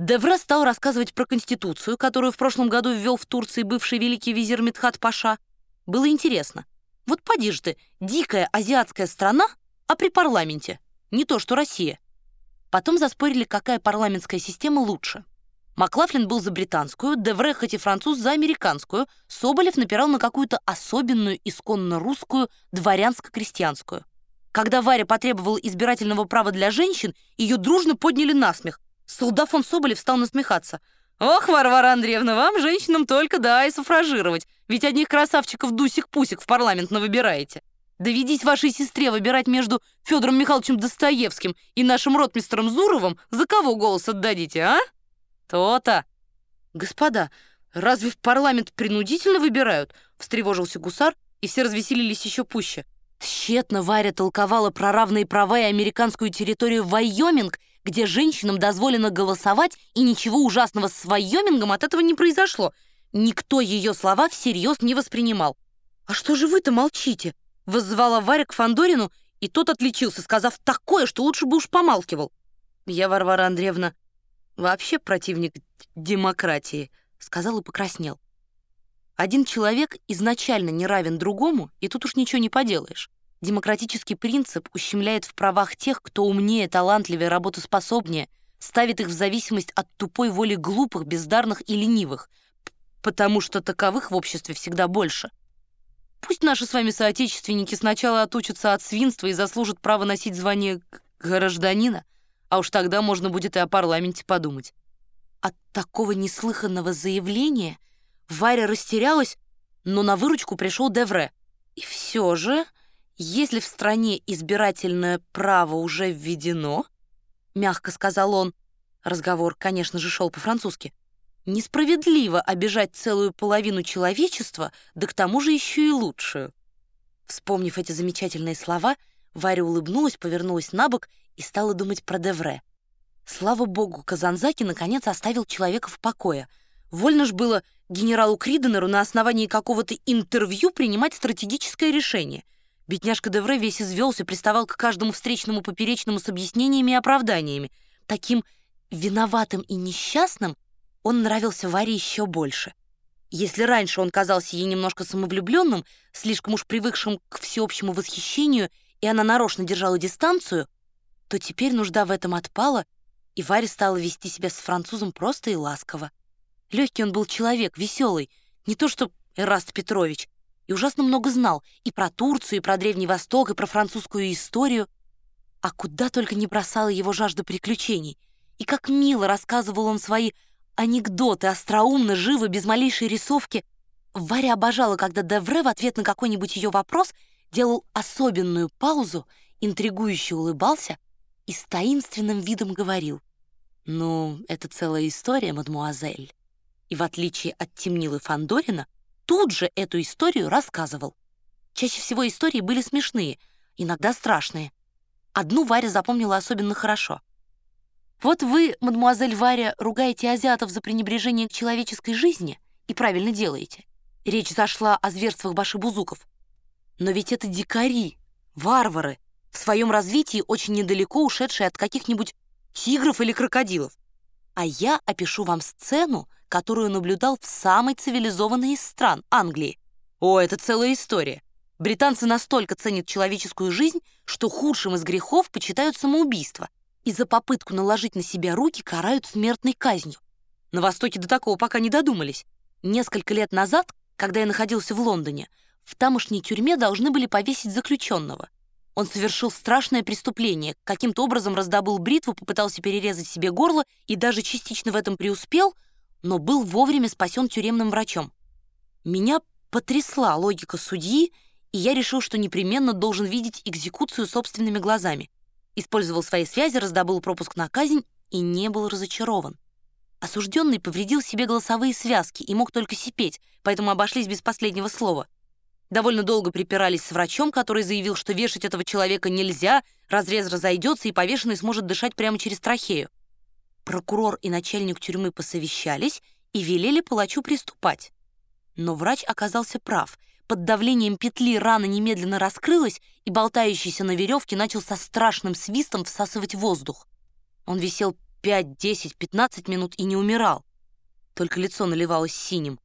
Девре стал рассказывать про Конституцию, которую в прошлом году ввел в Турции бывший великий визир Медхат Паша. Было интересно. Вот поди ж ты, дикая азиатская страна, а при парламенте. Не то, что Россия. Потом заспорили, какая парламентская система лучше. Маклафлин был за британскую, Девре, хоть и француз, за американскую, Соболев напирал на какую-то особенную, исконно русскую, дворянско-крестьянскую. Когда Варя потребовала избирательного права для женщин, ее дружно подняли на смех. Солдафон Соболев стал насмехаться. «Ох, Варвара Андреевна, вам, женщинам, только да и суфражировать, ведь одних красавчиков Дусик-Пусик в парламент навыбираете. Доведись вашей сестре выбирать между Федором Михайловичем Достоевским и нашим ротмистером Зуровым, за кого голос отдадите, а? То-то. Господа, разве в парламент принудительно выбирают? Встревожился гусар, и все развеселились еще пуще. Тщетно Варя толковала про равные права и американскую территорию Вайоминг, где женщинам дозволено голосовать, и ничего ужасного с Вайомингом от этого не произошло. Никто ее слова всерьез не воспринимал. «А что же вы-то молчите?» Воззвала Варя к Фандорину, и тот отличился, сказав такое, что лучше бы уж помалкивал. «Я, Варвара Андреевна, вообще противник демократии», — сказал и покраснел. Один человек изначально не равен другому, и тут уж ничего не поделаешь. Демократический принцип ущемляет в правах тех, кто умнее, талантливее, работоспособнее, ставит их в зависимость от тупой воли глупых, бездарных и ленивых, потому что таковых в обществе всегда больше. Пусть наши с вами соотечественники сначала отучатся от свинства и заслужат право носить звание гражданина, а уж тогда можно будет и о парламенте подумать. От такого неслыханного заявления Варя растерялась, но на выручку пришел Девре. И все же, если в стране избирательное право уже введено, мягко сказал он, разговор, конечно же, шел по-французски, Несправедливо обижать целую половину человечества, да к тому же еще и лучшую. Вспомнив эти замечательные слова, Варя улыбнулась, повернулась на бок и стала думать про Девре. Слава богу, Казанзаки наконец оставил человека в покое. Вольно ж было генералу Криденеру на основании какого-то интервью принимать стратегическое решение. Бедняжка Девре весь извелся, приставал к каждому встречному поперечному с объяснениями и оправданиями. Таким виноватым и несчастным — он нравился Варе еще больше. Если раньше он казался ей немножко самовлюбленным, слишком уж привыкшим к всеобщему восхищению, и она нарочно держала дистанцию, то теперь нужда в этом отпала, и Варя стала вести себя с французом просто и ласково. Легкий он был человек, веселый, не то что Эраст Петрович, и ужасно много знал и про Турцию, и про Древний Восток, и про французскую историю. А куда только не бросала его жажда приключений. И как мило рассказывал он свои анекдоты, остроумно, живо, без малейшей рисовки. Варя обожала, когда Девре в ответ на какой-нибудь ее вопрос делал особенную паузу, интригующе улыбался и с таинственным видом говорил. «Ну, это целая история, мадмуазель». И в отличие от Темнилы Фандорина, тут же эту историю рассказывал. Чаще всего истории были смешные, иногда страшные. Одну Варя запомнила особенно хорошо — вот вы, мадемуазель Варя, ругаете азиатов за пренебрежение к человеческой жизни и правильно делаете. Речь зашла о зверствах башибузуков. Но ведь это дикари, варвары, в своем развитии очень недалеко ушедшие от каких-нибудь тигров или крокодилов. А я опишу вам сцену, которую наблюдал в самой цивилизованной из стран, Англии. О, это целая история. Британцы настолько ценят человеческую жизнь, что худшим из грехов почитают самоубийство — и за попытку наложить на себя руки карают смертной казнью. На Востоке до такого пока не додумались. Несколько лет назад, когда я находился в Лондоне, в тамошней тюрьме должны были повесить заключенного. Он совершил страшное преступление, каким-то образом раздобыл бритву, попытался перерезать себе горло и даже частично в этом преуспел, но был вовремя спасен тюремным врачом. Меня потрясла логика судьи, и я решил, что непременно должен видеть экзекуцию собственными глазами. Использовал свои связи, раздобыл пропуск на казнь и не был разочарован. Осужденный повредил себе голосовые связки и мог только сипеть, поэтому обошлись без последнего слова. Довольно долго припирались с врачом, который заявил, что вешать этого человека нельзя, разрез разойдется и повешенный сможет дышать прямо через трахею. Прокурор и начальник тюрьмы посовещались и велели палачу приступать. Но врач оказался прав — под давлением петли рана немедленно раскрылась, и болтающийся на веревке начал со страшным свистом всасывать воздух. Он висел 5, 10, 15 минут и не умирал. Только лицо наливалось синим,